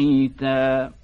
مقيتاً.